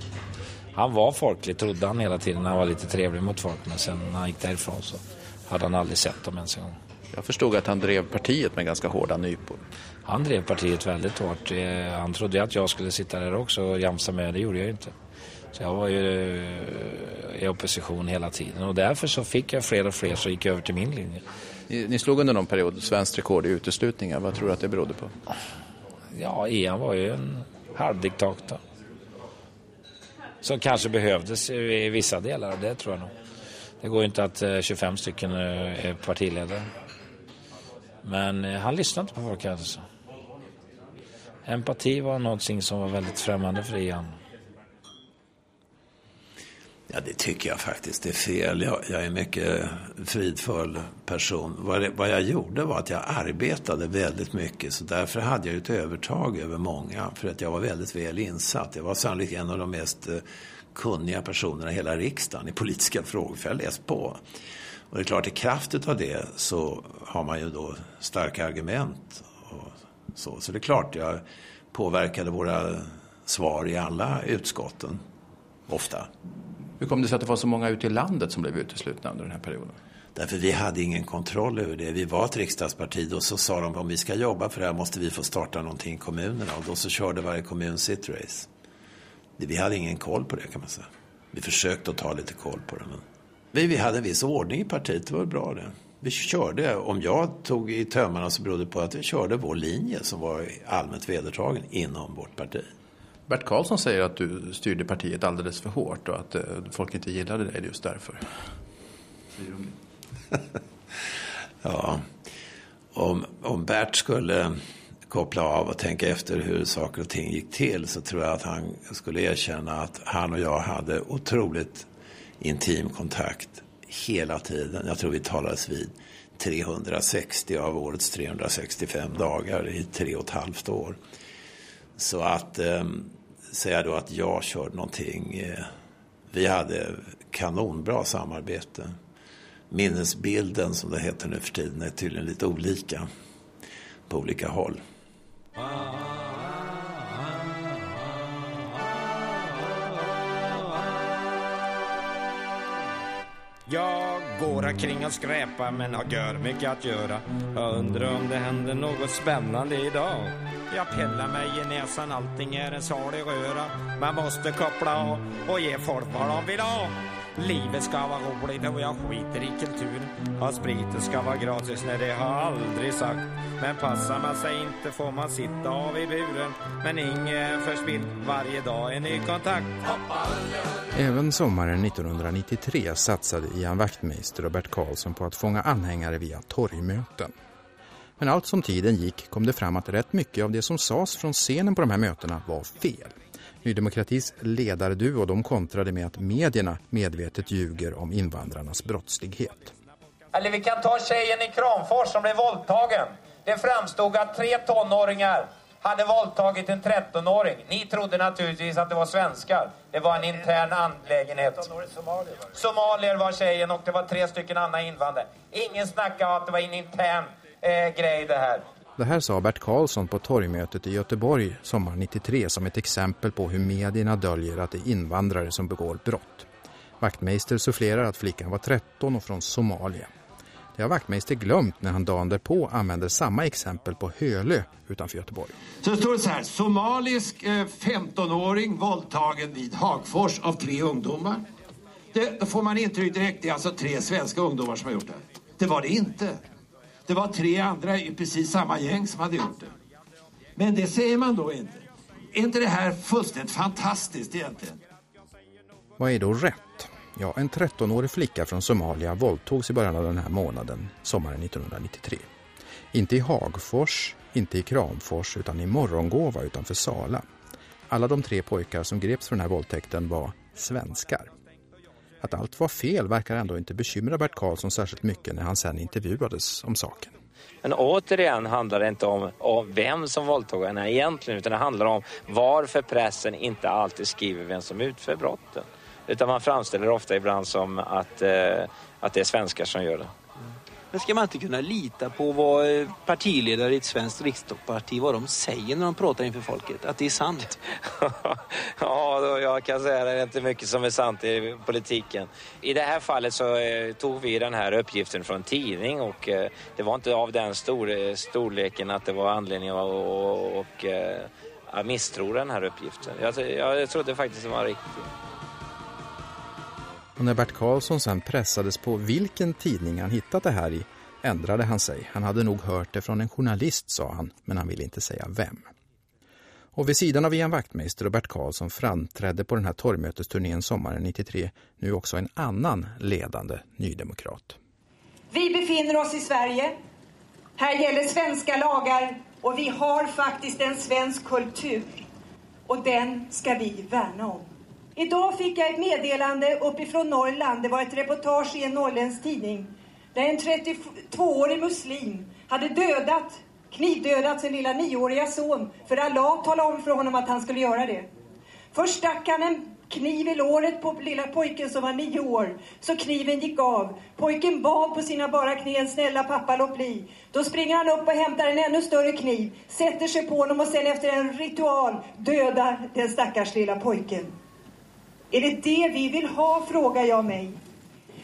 Han var folklig, trodde han hela tiden. Han var lite trevlig mot folk. Men sen när han gick därifrån så hade han aldrig sett dem ens en gång. Jag förstod att han drev partiet med ganska hårda nypor. Han drev partiet väldigt hårt. Eh, han trodde att jag skulle sitta där också och jamsa med. Det gjorde jag inte. Så jag var ju eh, i opposition hela tiden och därför så fick jag fler och fler som gick över till min linje. Ni, ni slog under någon period svenskt rekord i uteslutningar. Vad tror du att det berodde på? Ja, Ian var ju en halvdiktator. Som kanske behövdes i vissa delar, det tror jag nog. Det går ju inte att 25 eh, stycken är partiledare. Men eh, han lyssnade inte på folk alltså. Empati var någonting som var väldigt främmande för Ian. Ja, det tycker jag faktiskt är fel. Jag, jag är en mycket fridfull person. Vad, det, vad, jag gjorde var att jag arbetade väldigt mycket. Så därför hade jag ett övertag över många. För att jag var väldigt väl insatt. Jag var sannolikt en av de mest eh, kunniga personerna i hela riksdagen i politiska frågor. För jag läst på. Och det är klart, i kraft av det så har man ju då starka argument så, så det är klart, jag påverkade våra svar i alla utskotten, ofta. Hur kom det sig att det var så många ute i landet som blev uteslutna under den här perioden? Därför vi hade ingen kontroll över det. Vi var ett riksdagsparti och så sa de om vi ska jobba för det här måste vi få starta någonting i kommunerna. Och då så körde varje kommun sitt race. Vi hade ingen koll på det kan man säga. Vi försökte att ta lite koll på det. Men vi, vi hade en viss ordning i partiet, det var bra det vi körde, om jag tog i tömmarna så berodde det på att vi körde vår linje som var allmänt vedertagen inom vårt parti. Bert Karlsson säger att du styrde partiet alldeles för hårt och att eh, folk inte gillade dig just därför. ja, om, om Bert skulle koppla av och tänka efter hur saker och ting gick till så tror jag att han skulle erkänna att han och jag hade otroligt intim kontakt hela tiden. Jag tror vi talades vid 360 av årets 365 dagar i tre och ett halvt år. Så att eh, säga då att jag körde någonting. Eh, vi hade kanonbra samarbete. Minnesbilden som det heter nu för tiden är tydligen lite olika på olika håll. Ah. Går omkring och skräpar men har gör mycket att göra. Jag undrar om det händer något spännande idag. Jag pillar mig i näsan, allting är en salig röra. Man måste koppla av och ge folk vad de vill ha. Livet ska vara roligt och jag skiter i kulturen. Och spriten ska vara gratis, nej det har jag aldrig sagt. Men passar man sig inte får man sitta av i buren. Men inget förspillt, varje dag en ny kontakt. Även sommaren 1993 satsade Ian Wachtmeister och Bert Karlsson på att fånga anhängare via torgmöten. Men allt som tiden gick kom det fram att rätt mycket av det som sades från scenen på de här mötena var fel. Ny Demokratis ledarduo de kontrade med att medierna medvetet ljuger om invandrarnas brottslighet. Eller vi kan ta tjejen i Kramfors som blev våldtagen. Det framstod att tre tonåringar hade våldtagit en 13-åring. Ni trodde naturligtvis att det var svenskar. Det var en intern angelägenhet. Somalier var tjejen och det var tre stycken andra invandrare. Ingen snackade om att det var en intern eh, grej det här. Det här sa Bert Karlsson på torgmötet i Göteborg sommar 93 som ett exempel på hur medierna döljer att det är invandrare som begår brott. Vaktmeister sufflerar att flickan var 13 och från Somalia. Det har Vaktmeister glömt när han dagen därpå använder samma exempel på Hölö utanför Göteborg. Så står det så här, somalisk eh, 15-åring våldtagen vid Hagfors av tre ungdomar. Det, då får man intryck direkt, det är alltså tre svenska ungdomar som har gjort det. Det var det inte. Det var tre andra i precis samma gäng som hade gjort det. Men det säger man då inte. Är inte det här fullständigt fantastiskt egentligen? Vad är då rätt? Ja, en 13-årig flicka från Somalia våldtogs i början av den här månaden, sommaren 1993. Inte i Hagfors, inte i Kramfors utan i Morgongåva utanför Sala. Alla de tre pojkar som greps för den här våldtäkten var svenskar. Att allt var fel verkar ändå inte bekymra Bert Karlsson särskilt mycket när han sen intervjuades om saken. Men återigen handlar det inte om, om vem som våldtog henne egentligen utan det handlar om varför pressen inte alltid skriver vem som utför brotten. Utan man framställer det ofta ibland som att, eh, att det är svenskar som gör det. Men ska man inte kunna lita på vad eh, partiledare i ett svenskt riksdagsparti, vad de säger när de pratar inför folket? Att det är sant? ja, jag kan säga att det är inte mycket som är sant i politiken. I det här fallet så eh, tog vi den här uppgiften från tidning och eh, det var inte av den stor, eh, storleken att det var anledning att och, och, eh, misstro den här uppgiften. Jag, jag, jag trodde faktiskt det var riktigt. Och när Bert Karlsson sen pressades på vilken tidning han hittat det här i ändrade han sig. Han hade nog hört det från en journalist, sa han, men han ville inte säga vem. Och vid sidan av Ian Wachtmeister och Bert Karlsson framträdde på den här torgmötesturnén sommaren 93 nu också en annan ledande nydemokrat. Vi befinner oss i Sverige. Här gäller svenska lagar och vi har faktiskt en svensk kultur. Och den ska vi värna om. Idag fick jag ett meddelande uppifrån Norrland. Det var ett reportage i en norrländsk tidning. Där en 32-årig muslim hade dödat, knivdödat sin lilla nioåriga son. För Allah talade om för honom att han skulle göra det. Först stack han en kniv i låret på lilla pojken som var nio år. Så kniven gick av. Pojken bad på sina bara knän, snälla pappa låt bli. Då springer han upp och hämtar en ännu större kniv, sätter sig på honom och sen efter en ritual dödar den stackars lilla pojken. Är det det vi vill ha, frågar jag mig.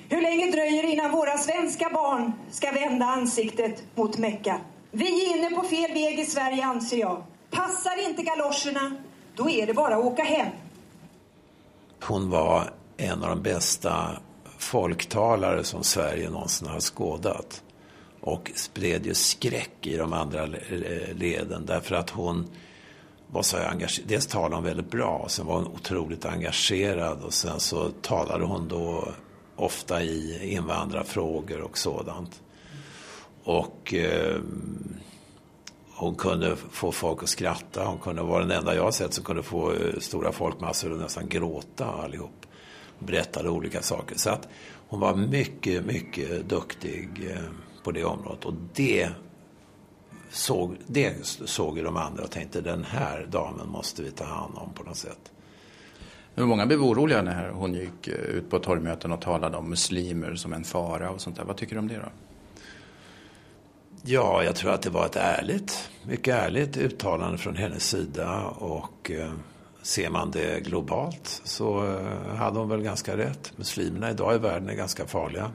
Hur länge dröjer det innan våra svenska barn ska vända ansiktet mot Mecka? Vi är inne på fel väg i Sverige, anser jag. Passar inte galoscherna, då är det bara att åka hem. Hon var en av de bästa folktalare som Sverige någonsin har skådat. Och spred ju skräck i de andra leden därför att hon var så engagerad. Dels talade hon väldigt bra, sen var hon otroligt engagerad och sen så talade hon då ofta i invandrarfrågor och sådant. Och eh, hon kunde få folk att skratta. Hon kunde vara den enda jag sett som kunde få eh, stora folkmassor att nästan gråta allihop. berättade olika saker. Så att hon var mycket, mycket duktig eh, på det området. Och det såg, det såg ju de andra och tänkte den här damen måste vi ta hand om på något sätt. Men många blev oroliga när hon gick eh, ut på torgmöten och talade om muslimer som en fara och sånt där. Vad tycker du om det då? Ja, jag tror att det var ett ärligt, mycket ärligt uttalande från hennes sida och eh, ser man det globalt så eh, hade hon väl ganska rätt. Muslimerna idag i världen är ganska farliga.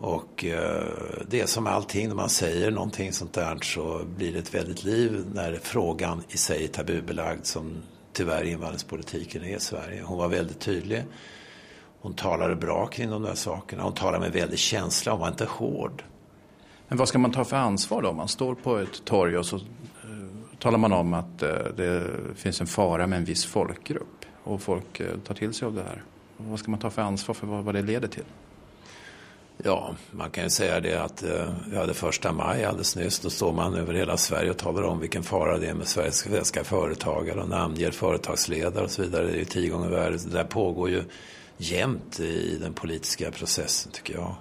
Och eh, det är som allting, när man säger någonting sånt där så blir det ett väldigt liv när frågan i sig är tabubelagd som tyvärr invandringspolitiken är i Sverige. Hon var väldigt tydlig. Hon talade bra kring de där sakerna. Hon talade med väldigt känsla. Hon var inte hård. Men vad ska man ta för ansvar då? Om man står på ett torg och så eh, talar man om att eh, det finns en fara med en viss folkgrupp och folk eh, tar till sig av det här. Vad ska man ta för ansvar för vad, vad det leder till? Ja, man kan ju säga det att eh, vi hade första maj alldeles nyss. Då står man över hela Sverige och talar om vilken fara det är med svenska företagare och namnger företagsledare och så vidare. Det är ju tio gånger värre. Det där pågår ju jämt i den politiska processen tycker jag.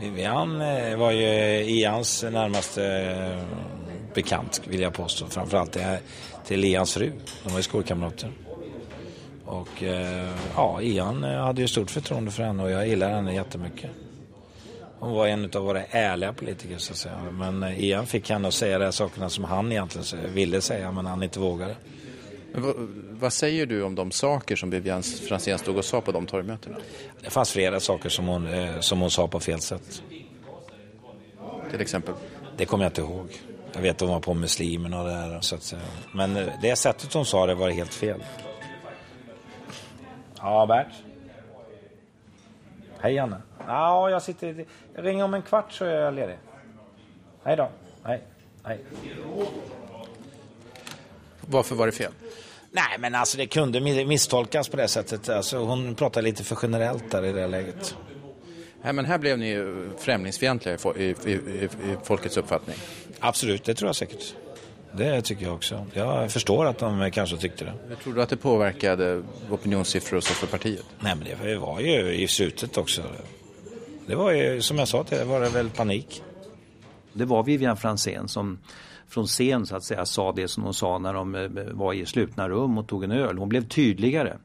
Vivian eh, var ju Ians närmaste eh, bekant vill jag påstå. Framförallt eh, till Ians fru. De var ju skolkamrater. Och eh, ja, Ian hade ju stort förtroende för henne och jag gillar henne jättemycket. Hon var en av våra ärliga politiker så att säga. Men Ian fick henne att säga de sakerna som han egentligen ville säga men han inte vågade. Vad, vad, säger du om de saker som Vivian Franzén stod och sa på de torgmötena? Det fanns flera saker som hon, eh, som hon sa på fel sätt. Till exempel? Det kommer jag inte ihåg. Jag vet att hon var på muslimerna och det där. Så att, men det sättet hon sa det var helt fel. Ja, Bert? Hej, Janne. Ja, jag sitter... Jag ringer om en kvart så är jag ledig. Hej då. Hej. Hej. Varför var det fel? Nej, men alltså det kunde misstolkas på det sättet. Alltså, hon pratade lite för generellt där i det läget. Nej, men här blev ni främlingsfientliga i, i, i, i folkets uppfattning. Absolut, det tror jag säkert. Det tycker jag också. Jag förstår att de kanske tyckte det. Jag tror du att det påverkade opinionssiffror och så för partiet? Nej, men det var ju i slutet också. Det var ju, som jag sa, det var det väl panik. Det var Vivian Franzén som från scen så att säga sa det som hon sa när de eh, var i slutna rum och tog en öl. Hon blev tydligare.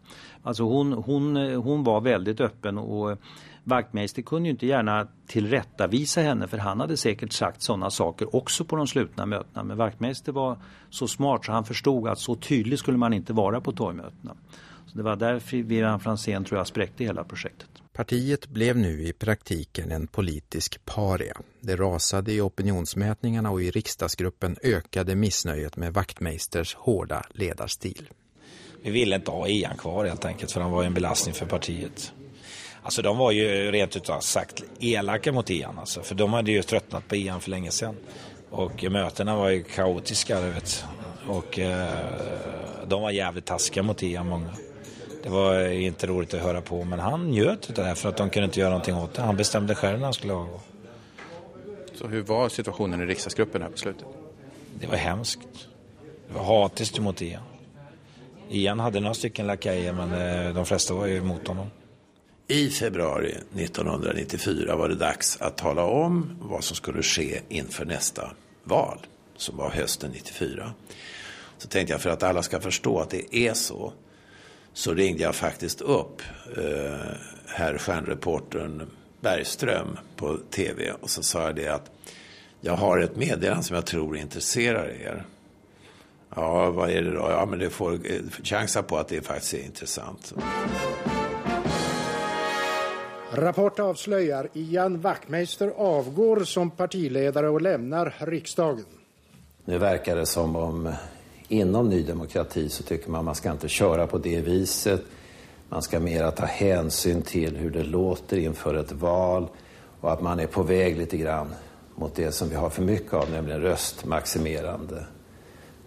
Alltså hon, hon, hon var väldigt öppen och Wachtmeister kunde ju inte gärna tillrättavisa henne för han hade säkert sagt sådana saker också på de slutna mötena. Men Wachtmeister var så smart så han förstod att så tydlig skulle man inte vara på torgmötena. Så det var därför Vivian Franzén tror jag spräckte hela projektet. Partiet blev nu i praktiken en politisk paria. Det rasade i opinionsmätningarna och i riksdagsgruppen ökade missnöjet med Wachtmeisters hårda ledarstil. Vi ville inte ha Ian kvar helt enkelt för han var en belastning för partiet. Alltså de var ju rent ut sagt elaka mot Ian alltså, för de hade ju tröttnat på Ian för länge sedan. Och mötena var ju kaotiska, du vet. Och eh, de var jävligt taskiga mot Ian, många. Det var inte roligt att höra på, men han njöt av det här för att de kunde inte göra någonting åt det. Han bestämde själv när han skulle avgå. Så hur var situationen i riksdagsgruppen här på slutet? Det var hemskt. Det var hatiskt mot Ian. Ian hade några stycken lakejer, men eh, de flesta var ju emot honom. I februari 1994 var det dags att tala om vad som skulle ske inför nästa val, som var hösten 94. Så tänkte jag för att alla ska förstå att det är så, så ringde jag faktiskt upp eh, herr stjärnreportern Bergström på tv och så sa jag det att jag har ett meddelande som jag tror intresserar er. Ja, vad är det då? Ja, men det får eh, chansa på att det faktiskt är intressant. Rapport avslöjar Ian Wachtmeister avgår som partiledare och lämnar riksdagen. Nu verkar det som om inom Ny Demokrati så tycker man man ska inte köra på det viset. Man ska mera ta hänsyn till hur det låter inför ett val och att man är på väg lite grann mot det som vi har för mycket av, nämligen röstmaximerande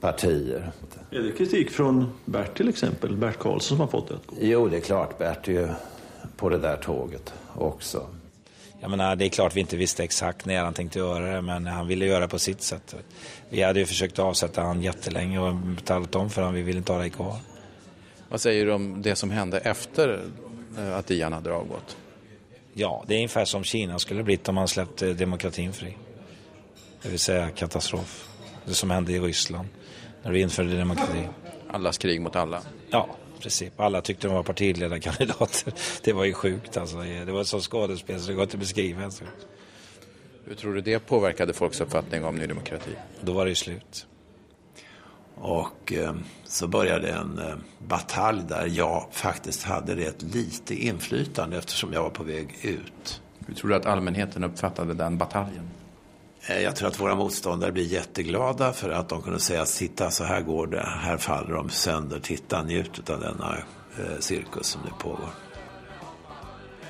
partier. Är det kritik från Bert till exempel, Bert Karlsson som har fått det? Jo, det är klart. Bert är ju på det där tåget också. Jag menar, det är klart vi inte visste exakt när han tänkte göra det, men han ville göra på sitt sätt. Vi hade ju försökt avsätta han jättelänge och betalat om för honom. Vi ville inte ha dig kvar. Vad säger du om det som hände efter eh, att Ian hade avgått? Ja, det är ungefär som Kina skulle blivit om man släppte demokratin fri. Det vill säga katastrof. Det som hände i Ryssland när vi införde demokrati. Allas krig mot alla? Ja, precis. Alla tyckte de var partiledarkandidater. Det var ju sjukt alltså. Det var så skådespel så det går inte att beskriva. Alltså. Hur tror du det påverkade folks uppfattning om Ny Demokrati? Då var det ju slut. Och eh, så började en eh, batalj där jag faktiskt hade rätt lite inflytande eftersom jag var på väg ut. Hur tror du att allmänheten uppfattade den bataljen? Eh, jag tror att våra motståndare blir jätteglada för att de kunde säga titta så här går det, här faller de sönder, titta njut av denna eh, cirkus som nu pågår.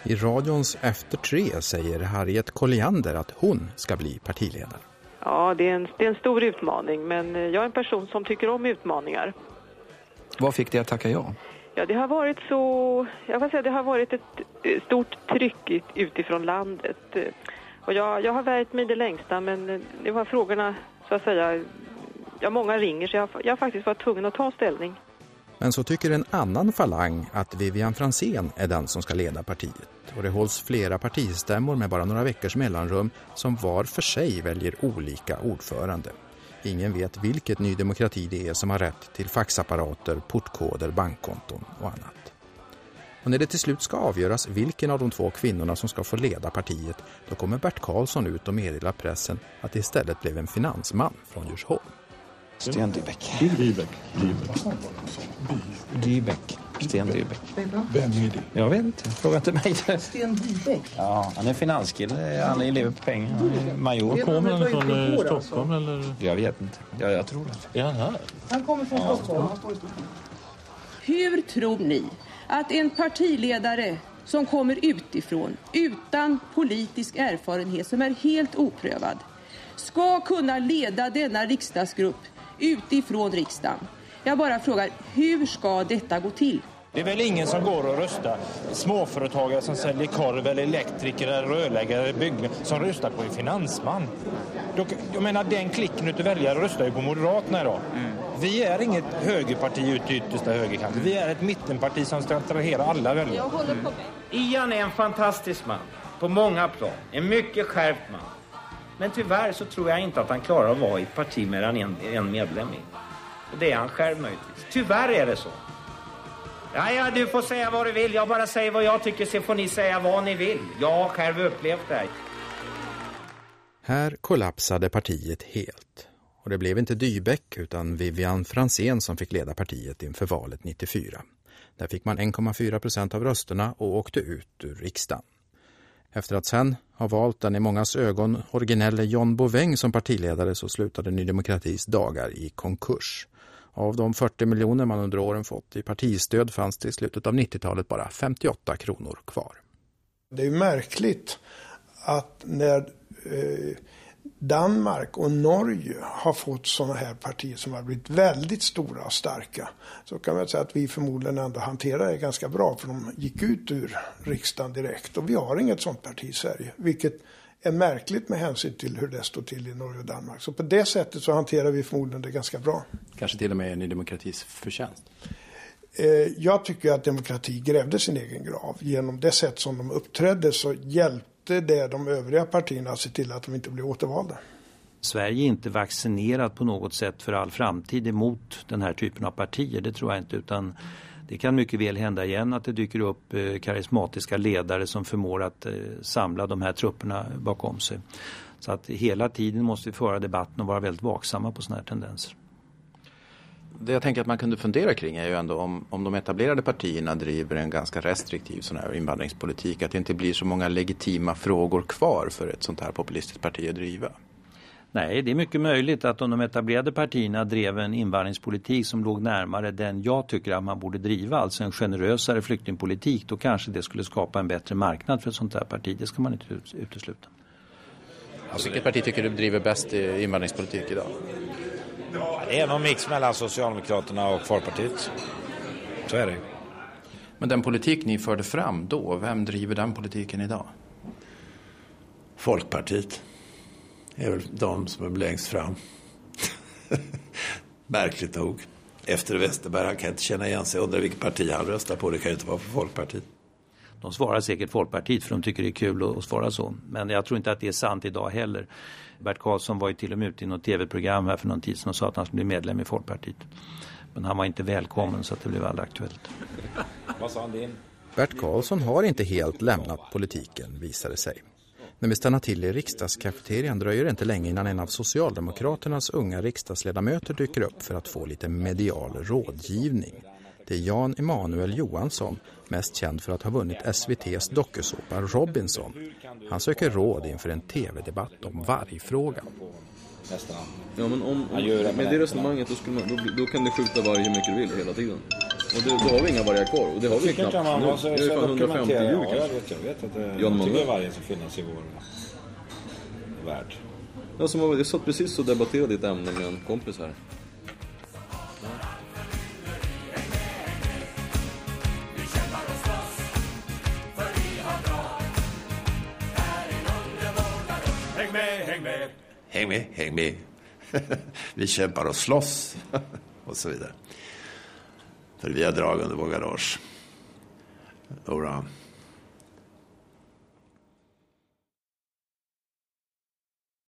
I radions Efter tre säger Harriet Colliander att hon ska bli partiledare. Ja, det är, en, det är en stor utmaning, men eh, jag är en person som tycker om utmaningar. Vad fick dig att tacka ja? Ja, det har varit så... Jag får säga, det har varit ett stort tryck utifrån landet. Och jag, jag har värjt mig det längsta, men nu har frågorna, så att säga... Ja, många ringer, så jag, jag har faktiskt varit tvungen att ta ställning. Men så tycker en annan falang att Vivian Fransén är den som ska leda partiet. Och det hålls flera partistämmor med bara några veckors mellanrum som var för sig väljer olika ordförande. Ingen vet vilket Ny Demokrati det är som har rätt till faxapparater, portkoder, bankkonton och annat. Och när det till slut ska avgöras vilken av de två kvinnorna som ska få leda partiet då kommer Bert Karlsson ut och meddelar pressen att det istället blev en finansman från Djursholm. Sten Dybeck. Dybeck. Dybeck. Sten Dybeck. Vem är det? Jag vet inte. Fråga inte mig. Sten Dybeck? Ja, han är finanskille. Han lever på pengar. Major. Kommer han från eh, Stockholm eller? Jag vet inte. Ja, jag tror det. Är han här? Han kommer från Stockholm. Hur tror ni att en partiledare som kommer utifrån utan politisk erfarenhet, som är helt oprövad, ska kunna leda denna riksdagsgrupp utifrån riksdagen. Jag bara frågar, hur ska detta gå till? Det är väl ingen som går och röstar, småföretagare som säljer korv eller elektriker, rörläggare, byggare, som röstar på en finansman. Jag menar, den klicken utav väljare röstar ju på Moderaterna idag. Mm. Vi är inget högerparti ut i yttersta högerkanten. Vi är ett mittenparti som ska attrahera alla väljare. Mm. Ian är en fantastisk man, på många plan. En mycket skärpt man. Men tyvärr så tror jag inte att han klarar att vara i ett parti med en, en medlem i. Och det är han själv möjligtvis. Tyvärr är det så. Ja, ja, du får säga vad du vill. Jag bara säger vad jag tycker, så får ni säga vad ni vill. Jag har själv upplevt det här. Här kollapsade partiet helt. Och det blev inte Dybeck utan Vivian Fransén som fick leda partiet inför valet 94. Där fick man 1,4 procent av rösterna och åkte ut ur riksdagen. Efter att sen ha valt den i mångas ögon originelle John Boväng som partiledare så slutade Ny Demokratis dagar i konkurs. Av de 40 miljoner man under åren fått i partistöd fanns det i slutet av 90-talet bara 58 kronor kvar. Det är märkligt att när eh, Danmark och Norge har fått sådana här partier som har blivit väldigt stora och starka. Så kan man säga att vi förmodligen ändå hanterar det ganska bra för de gick ut ur riksdagen direkt. Och vi har inget sådant parti i Sverige. Vilket är märkligt med hänsyn till hur det står till i Norge och Danmark. Så på det sättet så hanterar vi förmodligen det ganska bra. Kanske till och med Ny Demokratis förtjänst? Eh, jag tycker att demokrati grävde sin egen grav. Genom det sätt som de uppträdde så hjälpte det de övriga partierna ser se till att de inte blir återvalda. Sverige är inte vaccinerat på något sätt för all framtid emot den här typen av partier. Det tror jag inte utan det kan mycket väl hända igen att det dyker upp eh, karismatiska ledare som förmår att eh, samla de här trupperna bakom sig. Så att hela tiden måste vi föra debatten och vara väldigt vaksamma på sådana här tendenser. Det jag tänker att man kunde fundera kring är ju ändå om, om de etablerade partierna driver en ganska restriktiv sån här invandringspolitik. Att det inte blir så många legitima frågor kvar för ett sånt här populistiskt parti att driva. Nej, det är mycket möjligt att om de etablerade partierna drev en invandringspolitik som låg närmare den jag tycker att man borde driva, alltså en generösare flyktingpolitik, då kanske det skulle skapa en bättre marknad för ett sånt här parti. Det ska man inte utesluta. Alltså, vilket parti tycker du driver bäst i invandringspolitik idag? Ja, det är någon mix mellan Socialdemokraterna och Folkpartiet. Så är det. Men den politik ni förde fram då, vem driver den politiken idag? Folkpartiet är väl de som är längst fram. Märkligt nog. efter Westerberg. Han kan inte känna igen sig. Undrar vilket parti han röstar på. Det kan ju inte vara för Folkpartiet. De svarar säkert Folkpartiet för de tycker det är kul att svara så. Men jag tror inte att det är sant idag heller. Bert Karlsson var ju till och med ute i något tv-program här för någon tid sedan och sa att han skulle bli medlem i Folkpartiet. Men han var inte välkommen så att det blev aldrig aktuellt. Vad sa han din? Bert Karlsson har inte helt lämnat politiken, visade sig. När vi stannar till i riksdagskafeterian dröjer det inte länge innan en av Socialdemokraternas unga riksdagsledamöter dyker upp för att få lite medial rådgivning. Det är Jan Emanuel Johansson, mest känd för att ha vunnit SVTs dokusåpa Robinson. Han söker råd inför en tv-debatt om vargfrågan. Ja, men om, om, med det resonemanget då, skulle man, då, då kan du skjuta varg hur mycket du vill hela tiden. Och då, då har vi inga vargar kvar. Och det har vi knappt inte man nu. var så, Vi har ju så fan 150 dokumentera. djur Ja, jag kanske. vet, jag vet att det, jag tycker vad- varje ska finnas i vår värld. Ja, som jag satt precis och debatterade ett ämne med en kompis här. Häng med, häng med. Häng med, vi kämpar och slåss. och så vidare. För vi har drag under vår garage. Hurra.